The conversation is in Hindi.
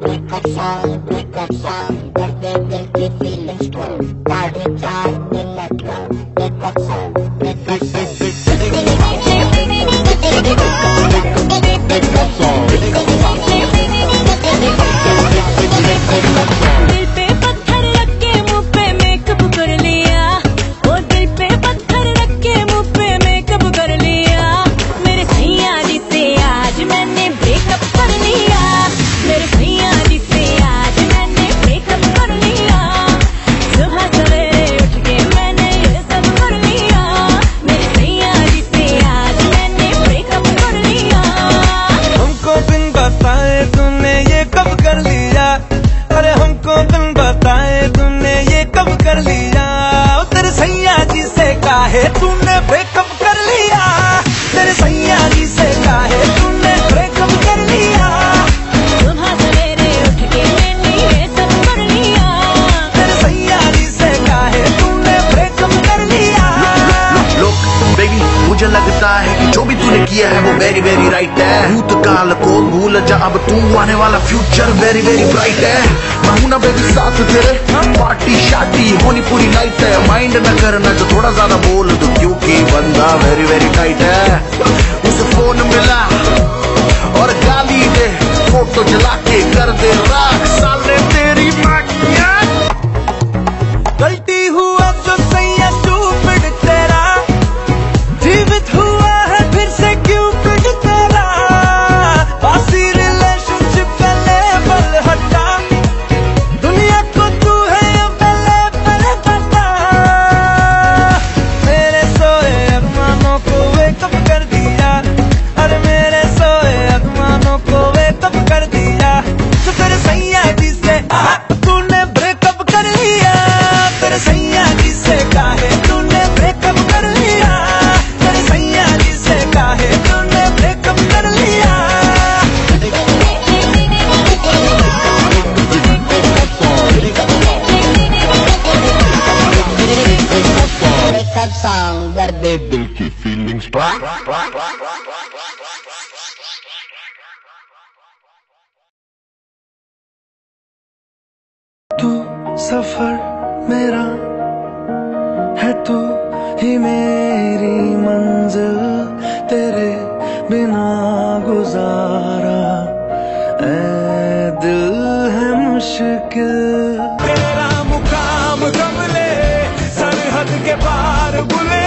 Pick up Breakup pick up sound, but they will be feeling strong. Party time, in the up breakup pick up sound. काहे तूने ब्रेकअप कर लिया? तेरे सैयानी से काहे तूने ब्रेकअप कर लिया? सुबह सवेरे उठ के मैंने ये सब कर लिया। तेरे सैयानी से काहे तूने ब्रेकअप कर लिया? लोग बेबी मुझे लगता है कि जो भी तूने किया है वो वेरी वेरी राइट है। भूतकाल को भूल जा अब तू आने वाला फ्यूचर वेरी वेरी ब्राइट है। मैं हूँ ना बेबी साथ तेरे पार्टी शादी होनी पूरी नाइट है माइंड न करना जो थोड़ा ज्यादा बोल दो क्योंकि बंदा वेरी वेरी टाइट है उसे फोन मिला song, birthday दिल की फीलिंग्स तू सफ़र मेरा है तू ही मेरी मंजिल तेरे बिना गुजारा। ऐ दिल है मुश्किल। के पार बुले